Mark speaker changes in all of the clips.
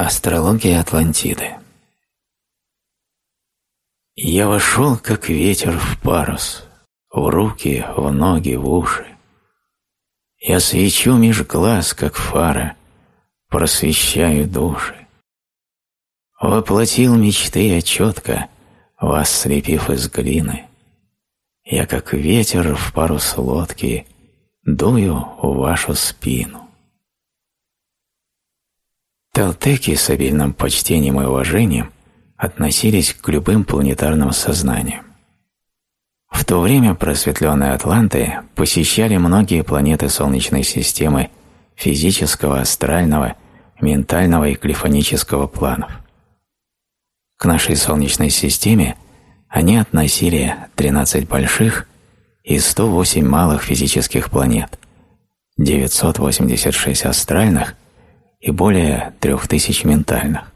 Speaker 1: Астрология Атлантиды Я вошел, как ветер в парус, В руки, в ноги, в уши. Я свечу меж глаз, как фара, Просвещаю души. Воплотил мечты я четко, Вас слепив из глины. Я, как ветер в парус лодки, Дую в вашу спину. Толтеки с обильным почтением и уважением относились к любым планетарным сознаниям. В то время просветленные атланты посещали многие планеты Солнечной системы физического, астрального, ментального и клифонического планов. К нашей Солнечной системе они относили 13 больших и 108 малых физических планет, 986 астральных – и более трех тысяч ментальных.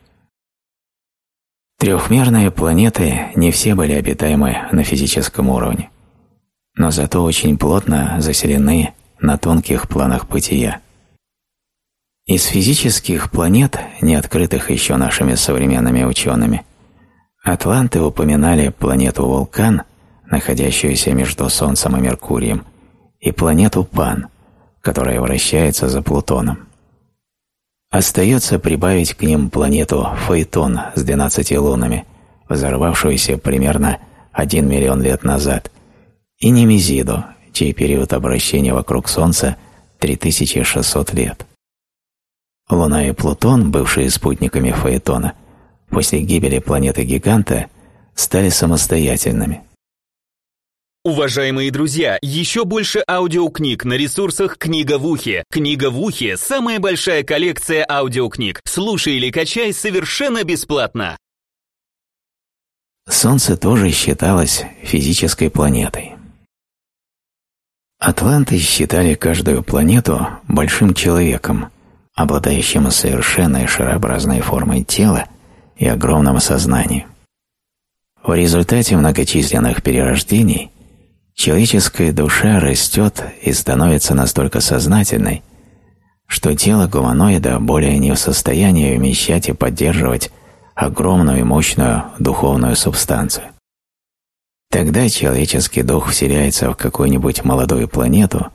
Speaker 1: Трехмерные планеты не все были обитаемы на физическом уровне, но зато очень плотно заселены на тонких планах бытия. Из физических планет, не открытых еще нашими современными учеными, атланты упоминали планету Вулкан, находящуюся между Солнцем и Меркурием, и планету Пан, которая вращается за Плутоном. Остается прибавить к ним планету Фаэтон с 12 лунами, взорвавшуюся примерно 1 миллион лет назад, и Немезиду, чей период обращения вокруг Солнца 3600 лет. Луна и Плутон, бывшие спутниками Фаэтона, после гибели планеты-гиганта стали самостоятельными –
Speaker 2: Уважаемые друзья, еще больше аудиокниг на ресурсах «Книга в ухе». «Книга в ухе» — самая большая коллекция аудиокниг. Слушай или качай совершенно бесплатно.
Speaker 1: Солнце тоже считалось физической планетой. Атланты считали каждую планету большим человеком, обладающим совершенной шарообразной формой тела и огромным сознанием. В результате многочисленных перерождений – Человеческая душа растет и становится настолько сознательной, что тело гуманоида более не в состоянии вмещать и поддерживать огромную и мощную духовную субстанцию. Тогда человеческий дух вселяется в какую-нибудь молодую планету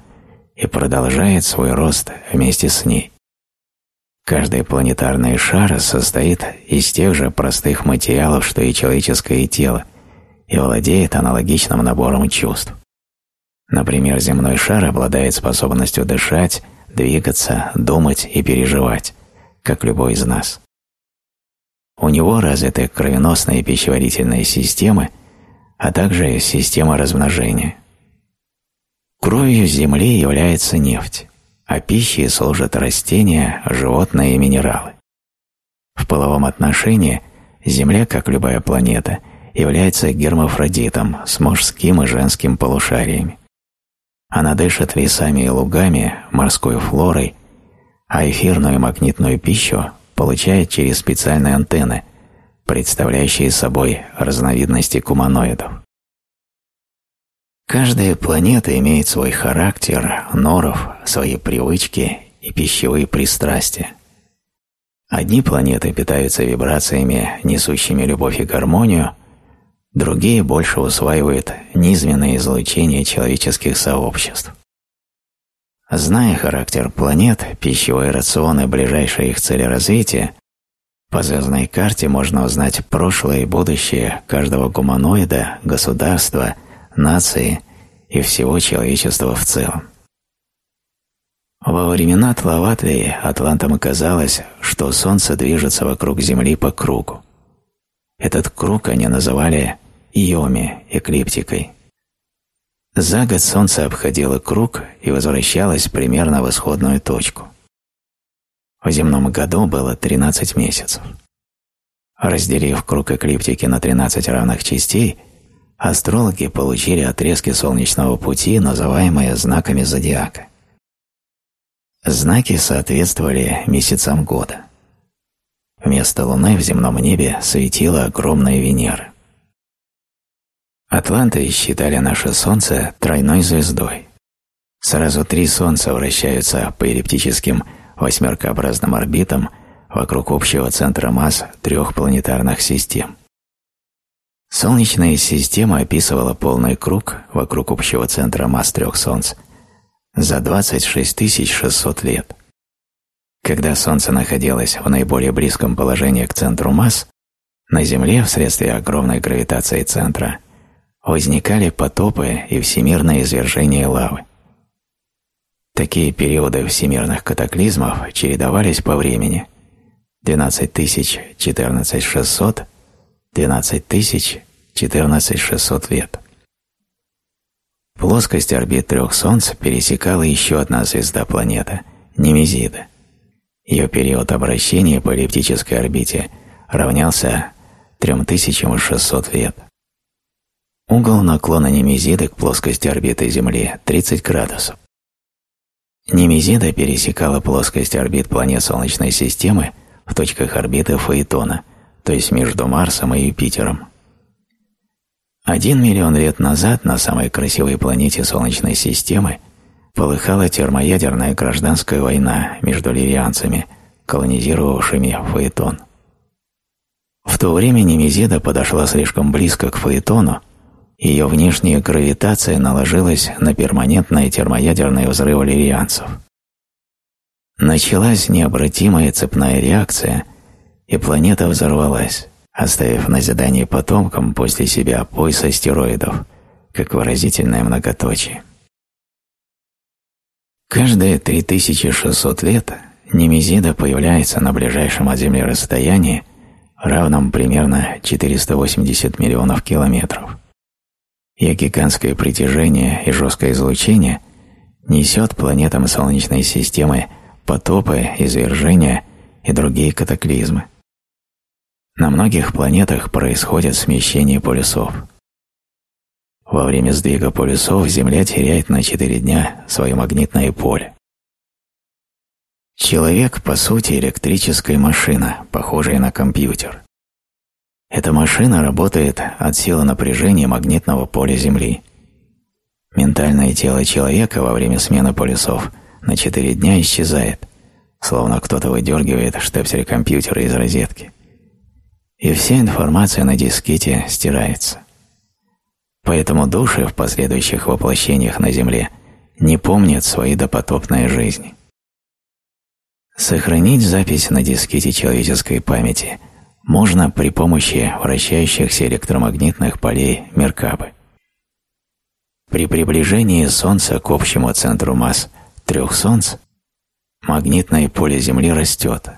Speaker 1: и продолжает свой рост вместе с ней. Каждый планетарный шар состоит из тех же простых материалов, что и человеческое тело – и владеет аналогичным набором чувств. Например, земной шар обладает способностью дышать, двигаться, думать и переживать, как любой из нас. У него развиты кровеносные и пищеварительные системы, а также система размножения. Кровью Земли является нефть, а пищей служат растения, животные и минералы. В половом отношении Земля, как любая планета – является гермафродитом с мужским и женским полушариями. Она дышит лесами и лугами, морской флорой, а эфирную и магнитную пищу получает через специальные антенны, представляющие собой разновидности куманоидов. Каждая планета имеет свой характер, норов, свои привычки и пищевые пристрастия. Одни планеты питаются вибрациями, несущими любовь и гармонию – другие больше усваивают низменное излучение человеческих сообществ. Зная характер планет, пищевой рацион и ближайшие их цели развития, по звездной карте можно узнать прошлое и будущее каждого гуманоида, государства, нации и всего человечества в целом. Во времена Тлаватлии атлантам оказалось, что Солнце движется вокруг Земли по кругу. Этот круг они называли Йоми, эклиптикой. За год Солнце обходило круг и возвращалось примерно в исходную точку. В земном году было 13 месяцев. Разделив круг эклиптики на 13 равных частей, астрологи получили отрезки солнечного пути, называемые знаками зодиака. Знаки соответствовали месяцам года. Вместо Луны в земном небе светила огромная Венера. Атланты считали наше Солнце тройной звездой. Сразу три Солнца вращаются по эллиптическим восьмеркообразным орбитам вокруг общего центра масс трех планетарных систем. Солнечная система описывала полный круг вокруг общего центра масс трех Солнц за 26 600 лет. Когда Солнце находилось в наиболее близком положении к центру масс, на Земле вследствие огромной гравитации центра возникали потопы и всемирное извержение лавы. Такие периоды всемирных катаклизмов чередовались по времени – 12 тысяч 14 600, 12 тысяч 14 600 лет. Плоскость орбит трех Солнц пересекала еще одна звезда планета – Немезида. Ее период обращения по эллиптической орбите равнялся 3600 лет. Угол наклона Немезиды к плоскости орбиты Земли – 30 градусов. Немезида пересекала плоскость орбит планет Солнечной системы – в точках орбиты Фаэтона, то есть между Марсом и Юпитером. Один миллион лет назад на самой красивой планете Солнечной системы полыхала термоядерная гражданская война между лирианцами, колонизировавшими Фаэтон. В то время Немезида подошла слишком близко к Фаэтону, ее внешняя гравитация наложилась на перманентные термоядерные взрывы лирианцев – Началась необратимая цепная реакция, и планета взорвалась, оставив назидание потомкам после себя пояс астероидов, как выразительное многоточие. Каждые 3600 лет Немезида появляется на ближайшем от Земли расстоянии, равном примерно 480 миллионов километров. Ее гигантское притяжение и жесткое излучение несет планетам Солнечной системы потопы, извержения и другие катаклизмы. На многих планетах происходит смещение полюсов. Во время сдвига полюсов Земля теряет на 4 дня свое магнитное поле. Человек, по сути, электрическая машина, похожая на компьютер. Эта машина работает от силы напряжения магнитного поля Земли. Ментальное тело человека во время смены полюсов – на четыре дня исчезает, словно кто-то выдергивает штепсель компьютера из розетки. И вся информация на дискете стирается. Поэтому души в последующих воплощениях на Земле не помнят свои допотопные жизни. Сохранить запись на дискете человеческой памяти можно при помощи вращающихся электромагнитных полей Меркабы. При приближении Солнца к общему центру масс трех солнц, магнитное поле Земли растет,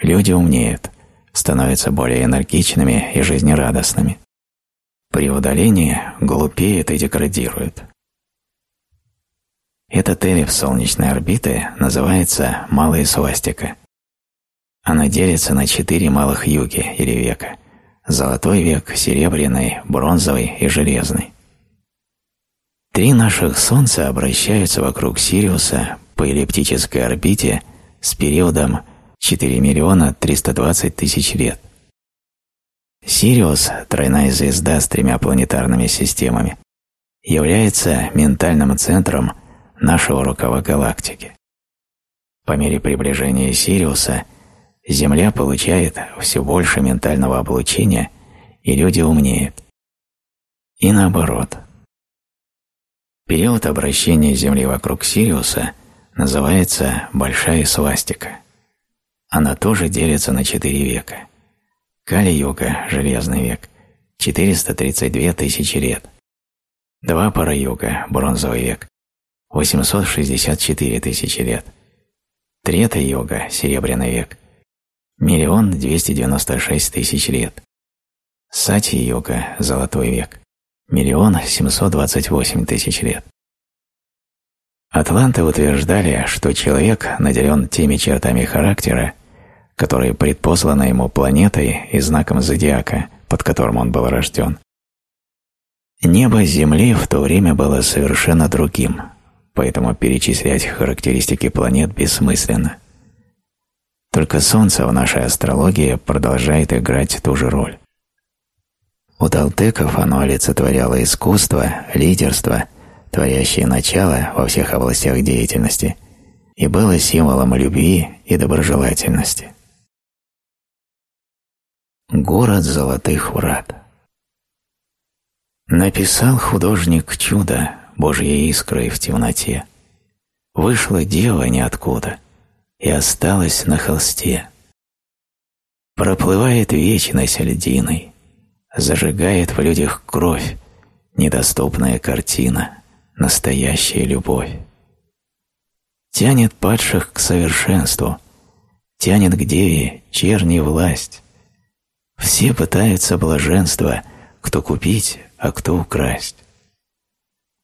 Speaker 1: люди умнеют, становятся более энергичными и жизнерадостными. При удалении глупеют и деградируют. Этот эллипс солнечной орбиты называется малая свастика. Она делится на четыре малых юги или века – золотой век, серебряный, бронзовый и железный. Три наших Солнца обращаются вокруг Сириуса по эллиптической орбите с периодом 4 миллиона 320 тысяч лет. Сириус, тройная звезда с тремя планетарными системами, является ментальным центром нашего рукава галактики. По мере приближения Сириуса Земля получает все больше ментального облучения, и люди умнеют. И наоборот – Период обращения Земли вокруг Сириуса называется Большая свастика. Она тоже делится на четыре века. Кали-юга – Железный век – 432 тысячи лет. Два пара-юга – Бронзовый век – 864 тысячи лет. Трета-юга – Серебряный век – миллион двести девяносто шесть тысяч лет. Сати-юга – Золотой век миллион семьсот двадцать восемь тысяч лет. Атланты утверждали, что человек наделен теми чертами характера, которые предпосланы ему планетой и знаком зодиака, под которым он был рожден. Небо Земли в то время было совершенно другим, поэтому перечислять характеристики планет бессмысленно. Только Солнце в нашей астрологии продолжает играть ту же роль. У Талтеков оно олицетворяло искусство, лидерство, творящее начало во всех областях деятельности, и было символом любви и доброжелательности. Город золотых врат. Написал художник чудо Божьей искрой в темноте. Вышла дева ниоткуда и осталась на холсте. Проплывает вечность льдиной, зажигает в людях кровь, недоступная картина, настоящая любовь. Тянет падших к совершенству, тянет к деве черни власть. Все пытаются блаженства, кто купить, а кто украсть.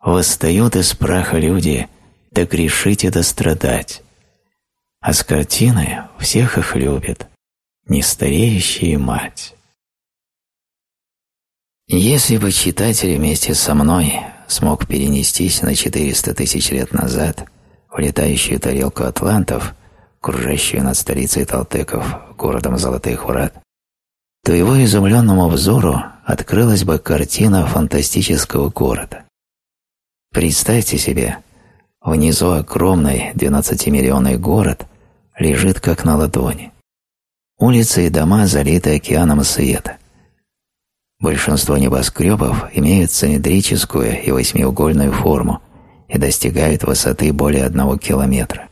Speaker 1: Восстают из праха люди, да грешите да страдать. А с картины всех их любит, нестареющая мать. Если бы читатель вместе со мной смог перенестись на 400 тысяч лет назад в летающую тарелку атлантов, кружащую над столицей Талтеков, городом Золотых Врат, то его изумленному взору открылась бы картина фантастического города. Представьте себе, внизу огромный 12-миллионный город лежит как на ладони. Улицы и дома залиты океаном света. Большинство небоскребов имеют цилиндрическую и восьмиугольную форму и достигают высоты более одного километра.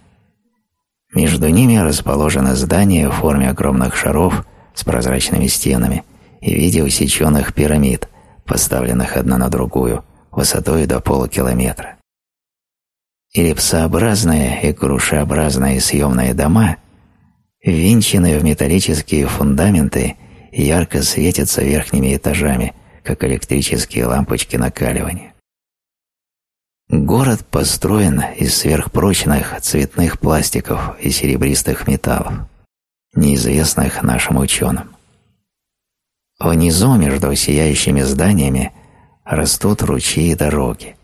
Speaker 1: Между ними расположены здания в форме огромных шаров с прозрачными стенами и в виде усеченных пирамид, поставленных одна на другую, высотой до полукилометра. Эллипсообразные и грушеобразные съемные дома, ввинченные в металлические фундаменты – ярко светятся верхними этажами, как электрические лампочки накаливания. Город построен из сверхпрочных цветных пластиков и серебристых металлов, неизвестных нашим ученым. Внизу, между сияющими зданиями, растут ручьи и дороги.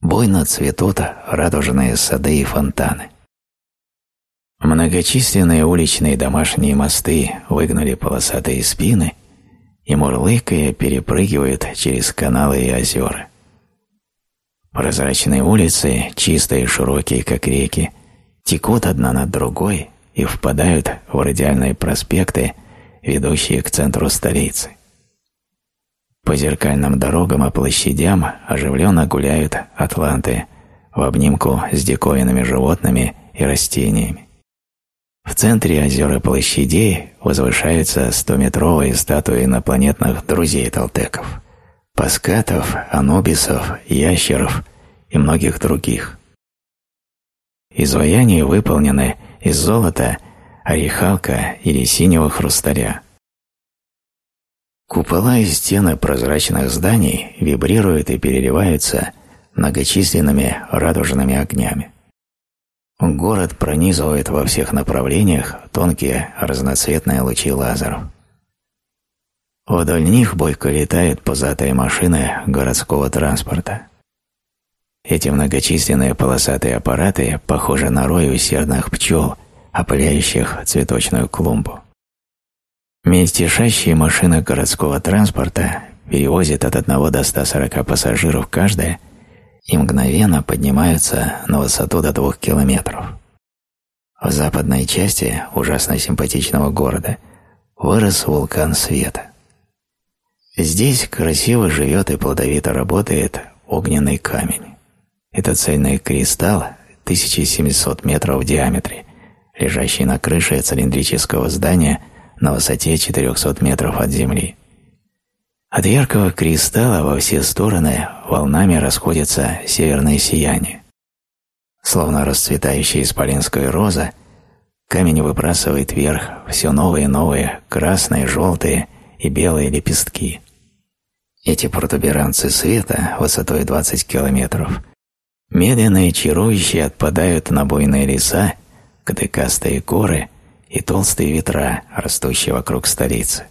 Speaker 1: Буйно цветут радужные сады и фонтаны. Многочисленные уличные домашние мосты выгнали полосатые спины и, мурлыкая, перепрыгивают через каналы и озера. Прозрачные улицы, чистые и широкие, как реки, текут одна над другой и впадают в радиальные проспекты, ведущие к центру столицы. По зеркальным дорогам и площадям оживленно гуляют атланты в обнимку с диковинными животными и растениями. В центре озер и площадей возвышаются стометровые статуи инопланетных друзей толтеков – паскатов, анубисов, ящеров и многих других. Изваяния выполнены из золота, орехалка или синего хрусталя. Купола и стены прозрачных зданий вибрируют и переливаются многочисленными радужными огнями. Город пронизывает во всех направлениях тонкие разноцветные лучи лазеров. Вдоль них бойко летают пузатые машины городского транспорта. Эти многочисленные полосатые аппараты похожи на рой усердных пчел, опыляющих цветочную клумбу. Мельтешащие машины городского транспорта перевозят от 1 до 140 пассажиров каждая – и мгновенно поднимаются на высоту до двух километров. В западной части ужасно симпатичного города вырос вулкан света. Здесь красиво живет и плодовито работает огненный камень. Это цельный кристалл 1700 метров в диаметре, лежащий на крыше цилиндрического здания на высоте 400 метров от земли. От яркого кристалла во все стороны волнами расходятся северные сияния. Словно расцветающая исполинская роза, камень выбрасывает вверх все новые и новые красные, желтые и белые лепестки. Эти протуберанцы света высотой 20 километров медленно и чарующе отпадают на буйные леса, кадыкастые горы и толстые ветра, растущие вокруг столицы.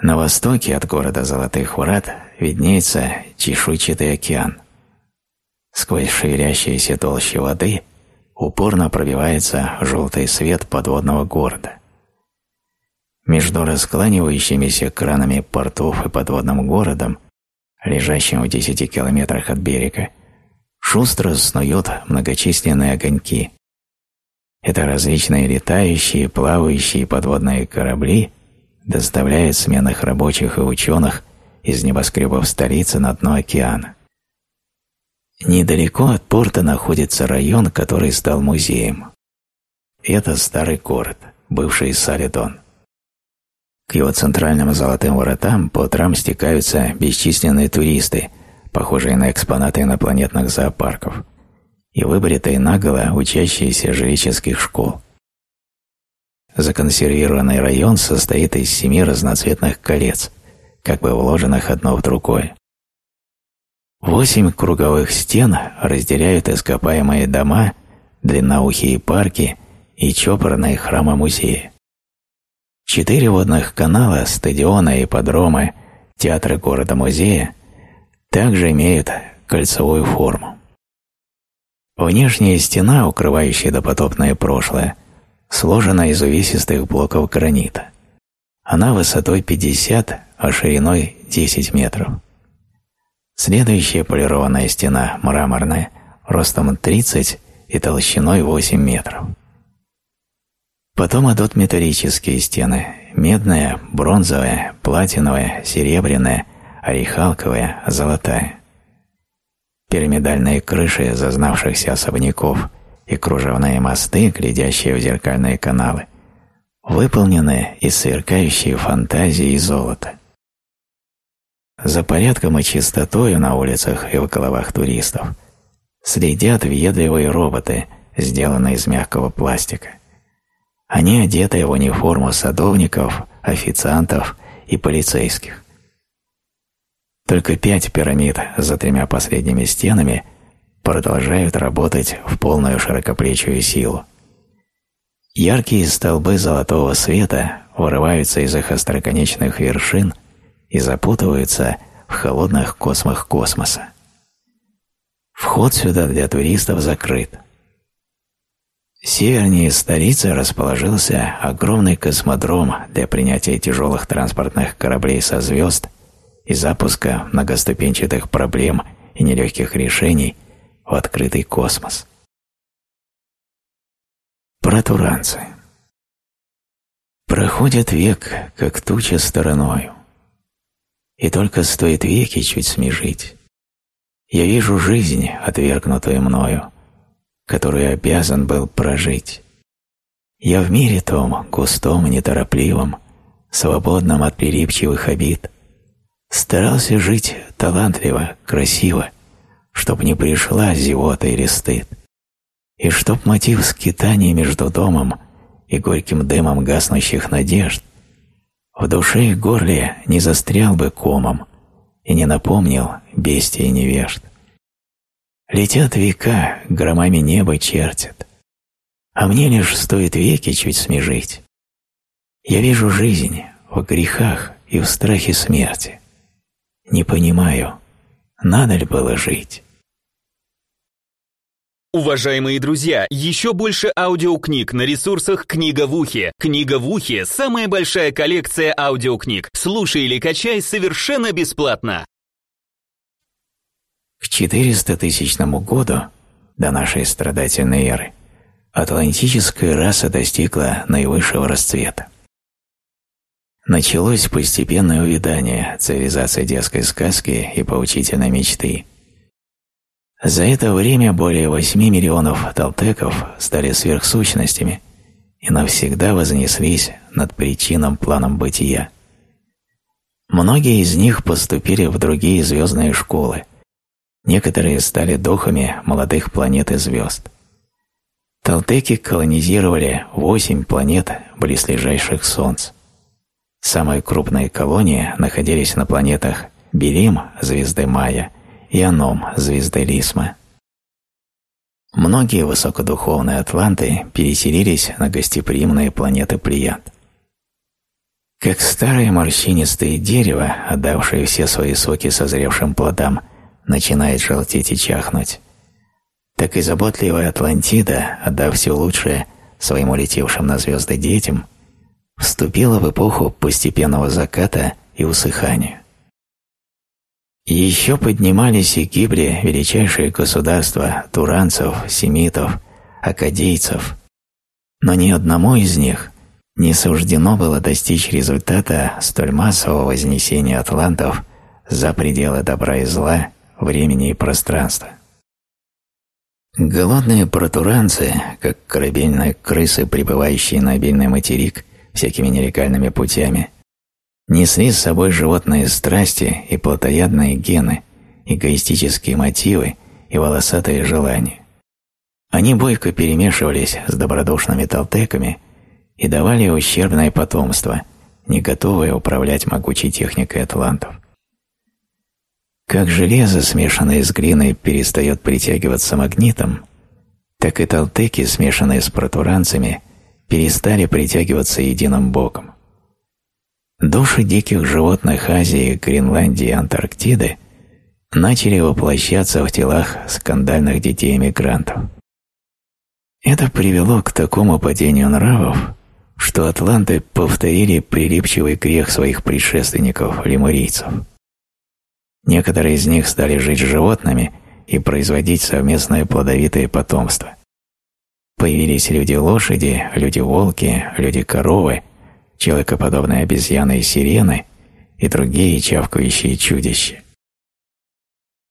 Speaker 1: На востоке от города Золотых Врат виднеется чешуйчатый океан. Сквозь шевелящиеся толщи воды упорно пробивается желтый свет подводного города. Между раскланивающимися кранами портов и подводным городом, лежащим в десяти километрах от берега, шустро снуют многочисленные огоньки. Это различные летающие, плавающие подводные корабли – доставляют сменных рабочих и ученых из небоскребов столицы на дно океана. Недалеко от порта находится район, который стал музеем. Это старый город, бывший Салидон. К его центральным золотым воротам по утрам стекаются бесчисленные туристы, похожие на экспонаты инопланетных зоопарков, и выбритые наголо учащиеся жреческих школ. Законсервированный район состоит из семи разноцветных колец, как бы вложенных одно в другое. Восемь круговых стен разделяют ископаемые дома, длинноухие парки и чопорные храмы-музеи. Четыре водных канала, стадионы, ипподромы, театры города-музея также имеют кольцевую форму. Внешняя стена, укрывающая допотопное прошлое, сложена из увесистых блоков гранита. Она высотой 50, а шириной 10 метров. Следующая полированная стена, мраморная, ростом 30 и толщиной 8 метров. Потом идут металлические стены – медная, бронзовая, платиновая, серебряная, орехалковая, золотая. Пирамидальные крыши зазнавшихся особняков и кружевные мосты, глядящие в зеркальные каналы, выполнены из сверкающей фантазии и золота. За порядком и чистотою на улицах и в головах туристов следят въедливые роботы, сделанные из мягкого пластика. Они одеты в униформу садовников, официантов и полицейских. Только пять пирамид за тремя последними стенами продолжают работать в полную широкоплечую силу. Яркие столбы золотого света вырываются из их остроконечных вершин и запутываются в холодных космах космоса. Вход сюда для туристов закрыт. Севернее столицы расположился огромный космодром для принятия тяжелых транспортных кораблей со звезд и запуска многоступенчатых проблем и нелегких решений в открытый космос. Протуранцы Проходит век, как туча стороною, и только стоит веки чуть смежить. Я вижу жизнь, отвергнутую мною, которую обязан был прожить. Я в мире том, густом, неторопливом, свободном от перепчивых обид, старался жить талантливо, красиво, чтоб не пришла зевота или стыд, и чтоб мотив скитания между домом и горьким дымом гаснущих надежд в душе и горле не застрял бы комом и не напомнил бестия невежд. Летят века, громами небо чертят, а мне лишь стоит веки чуть смежить. Я вижу жизнь в грехах и в страхе смерти. Не понимаю, надо ли было жить.
Speaker 2: Уважаемые друзья, еще больше аудиокниг на ресурсах «Книга в ухе». «Книга в ухе» — самая большая коллекция аудиокниг. Слушай или качай совершенно бесплатно.
Speaker 1: К 400 тысячному году до нашей страдательной эры атлантическая раса достигла наивысшего расцвета. Началось постепенное увядание цивилизации детской сказки и поучительной мечты. За это время более 8 миллионов толтеков стали сверхсущностями и навсегда вознеслись над причинным планом бытия. Многие из них поступили в другие звездные школы – Некоторые стали духами молодых планет и звезд. Талтеки колонизировали восемь планет близлежащих Солнц. Самые крупные колонии находились на планетах Белим, звезды Майя, и Аном, звезды Лисма. Многие высокодуховные атланты переселились на гостеприимные планеты Плеяд. Как старое морщинистое дерево, отдавшее все свои соки созревшим плодам – начинает желтеть и чахнуть, так и заботливая Атлантида, отдав все лучшее своим улетевшим на звезды детям, вступила в эпоху постепенного заката и усыхания. еще поднимались и гибли величайшие государства туранцев, семитов, акадейцев, но ни одному из них не суждено было достичь результата столь массового вознесения атлантов за пределы добра и зла, времени и пространства. Голодные протуранцы, как корабельные крысы, прибывающие на обильный материк всякими нелегальными путями, несли с собой животные страсти и плотоядные гены, эгоистические мотивы и волосатые желания. Они бойко перемешивались с добродушными толтеками и давали ущербное потомство, не готовое управлять могучей техникой атлантов. Как железо, смешанное с глиной, перестает притягиваться магнитом, так и толтеки, смешанные с протуранцами, перестали притягиваться единым боком. Души диких животных Азии, Гренландии и Антарктиды начали воплощаться в телах скандальных детей-эмигрантов. Это привело к такому падению нравов, что атланты повторили прилипчивый грех своих предшественников, лемурийцев. Некоторые из них стали жить с животными и производить совместное плодовитое потомство. Появились люди-лошади, люди-волки, люди-коровы, человекоподобные обезьяны и сирены и другие чавкающие чудища.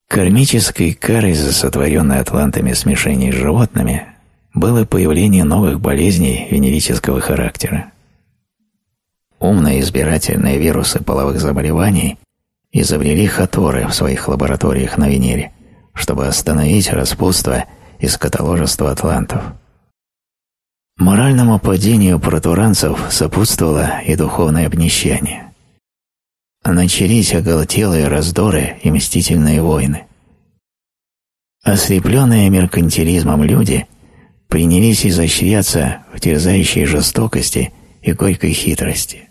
Speaker 1: Кармической карой за сотворенное атлантами смешение с животными было появление новых болезней венерического характера. Умные избирательные вирусы половых заболеваний изобрели хаторы в своих лабораториях на Венере, чтобы остановить распутство и скотоложество атлантов. Моральному падению протуранцев сопутствовало и духовное обнищание. Начались оголтелые раздоры и мстительные войны. Ослепленные меркантилизмом люди принялись изощряться в терзающей жестокости и горькой хитрости.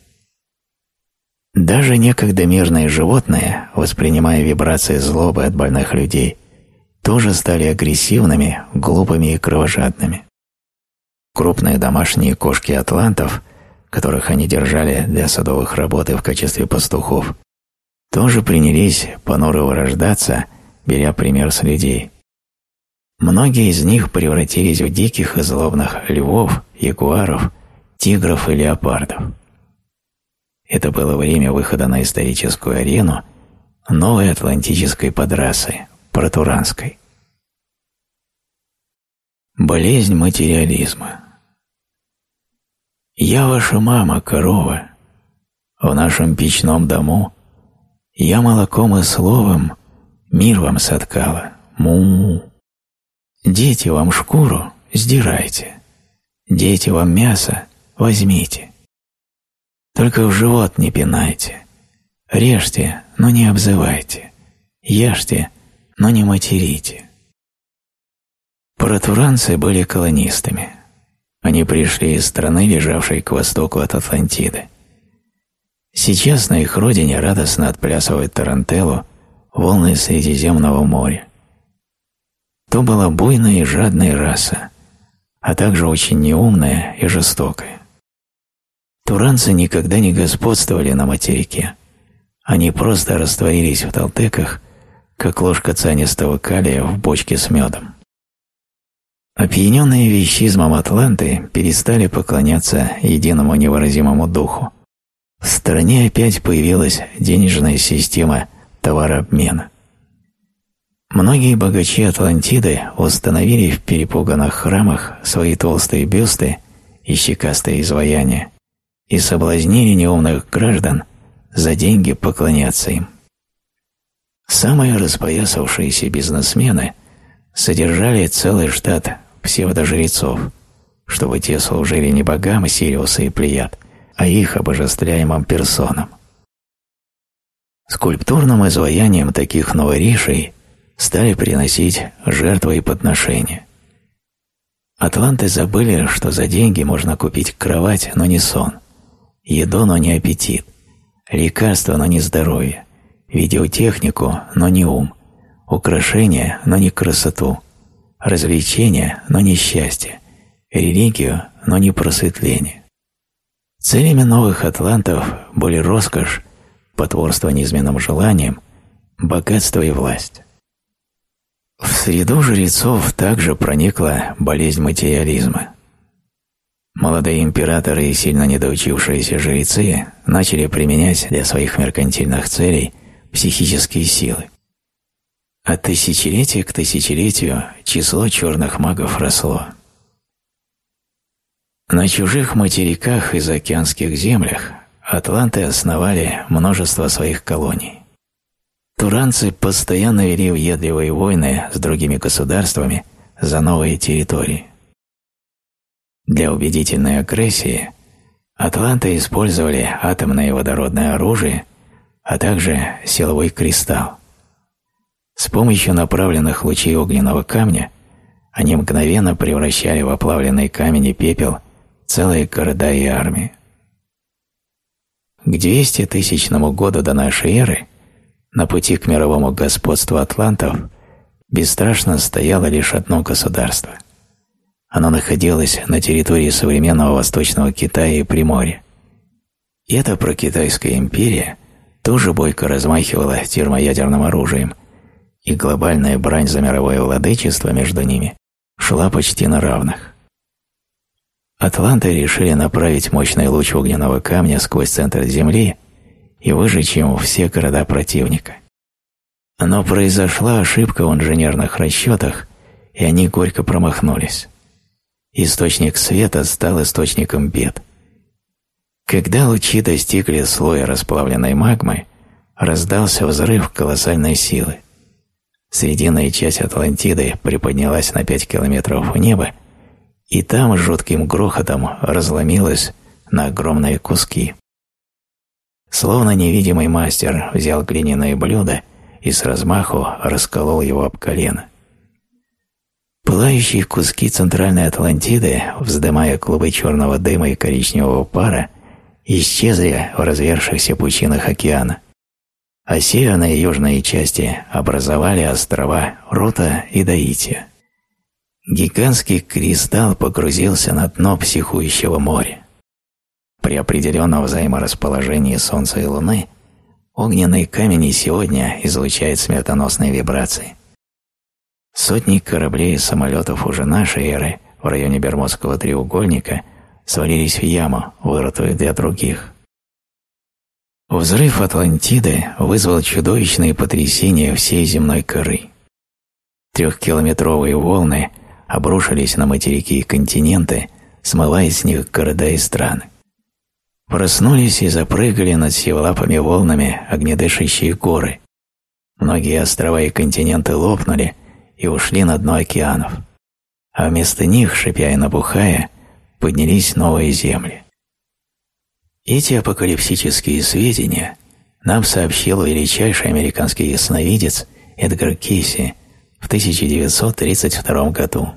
Speaker 1: Даже некогда мирные животные, воспринимая вибрации злобы от больных людей, тоже стали агрессивными, глупыми и кровожадными. Крупные домашние кошки атлантов, которых они держали для садовых работ и в качестве пастухов, тоже принялись понуро вырождаться, беря пример с людей. Многие из них превратились в диких и злобных львов, ягуаров, тигров и леопардов. Это было время выхода на историческую арену новой атлантической подрасы, протуранской. Болезнь материализма. Я ваша мама, корова. В нашем печном дому я молоком и словом мир вам соткала. Му. Дети вам шкуру сдирайте. Дети вам мясо возьмите. Только в живот не пинайте. Режьте, но не обзывайте. Ешьте, но не материте. Протуранцы были колонистами. Они пришли из страны, лежавшей к востоку от Атлантиды. Сейчас на их родине радостно отплясывают тарантеллу волны Средиземного моря. То была буйная и жадная раса, а также очень неумная и жестокая. Туранцы никогда не господствовали на материке. Они просто растворились в толтеках, как ложка цианистого калия в бочке с медом. Опьяненные вещизмом атланты перестали поклоняться единому невыразимому духу. В стране опять появилась денежная система товарообмена. Многие богачи Атлантиды установили в перепуганных храмах свои толстые бюсты и щекастые изваяния, и соблазнили неумных граждан за деньги поклоняться им. Самые распоясавшиеся бизнесмены содержали целый штат псевдожрецов, чтобы те служили не богам Сириуса и Плеяд, а их обожествляемым персонам. Скульптурным изваянием таких новоришей стали приносить жертвы и подношения. Атланты забыли, что за деньги можно купить кровать, но не сон – еду, но не аппетит, лекарство, но не здоровье, видеотехнику, но не ум, украшения, но не красоту, развлечения, но не счастье, религию, но не просветление. Целями новых атлантов были роскошь, потворство низменным желаниям, богатство и власть. В среду жрецов также проникла болезнь материализма. Молодые императоры и сильно недоучившиеся жрецы начали применять для своих меркантильных целей психические силы. От тысячелетия к тысячелетию число черных магов росло. На чужих материках и заокеанских землях атланты основали множество своих колоний. Туранцы постоянно вели въедливые войны с другими государствами за новые территории. Для убедительной агрессии атланты использовали атомное и водородное оружие, а также силовой кристалл. С помощью направленных лучей огненного камня они мгновенно превращали в оплавленный камень и пепел целые города и армии. К 200 тысячному году до нашей эры на пути к мировому господству атлантов бесстрашно стояло лишь одно государство. Оно находилось на территории современного Восточного Китая и Приморья. И эта прокитайская империя тоже бойко размахивала термоядерным оружием, и глобальная брань за мировое владычество между ними шла почти на равных. Атланты решили направить мощный луч огненного камня сквозь центр Земли и выжечь ему все города противника. Но произошла ошибка в инженерных расчетах, и они горько промахнулись. Источник света стал источником бед. Когда лучи достигли слоя расплавленной магмы, раздался взрыв колоссальной силы. Срединная часть Атлантиды приподнялась на пять километров в небо, и там жутким грохотом разломилась на огромные куски. Словно невидимый мастер взял глиняное блюдо и с размаху расколол его об колено. Пылающие куски центральной Атлантиды, вздымая клубы черного дыма и коричневого пара, исчезли в развершихся пучинах океана, а северные и южные части образовали острова Рута и Даития. Гигантский кристалл погрузился на дно психующего моря. При определенном взаиморасположении Солнца и Луны огненный камень и сегодня излучает смертоносные вибрации. Сотни кораблей и самолетов уже нашей эры в районе Бермудского треугольника свалились в яму, вырытую для других. Взрыв Атлантиды вызвал чудовищные потрясения всей земной коры. Трехкилометровые волны – обрушились на материки и континенты, смывая с них города и страны. Проснулись и запрыгали над севлапыми волнами огнедышащие горы. Многие острова и континенты лопнули и ушли на дно океанов, а вместо них, шипя и набухая, поднялись новые земли. Эти апокалипсические сведения нам сообщил величайший американский ясновидец Эдгар Кейси – в 1932 году.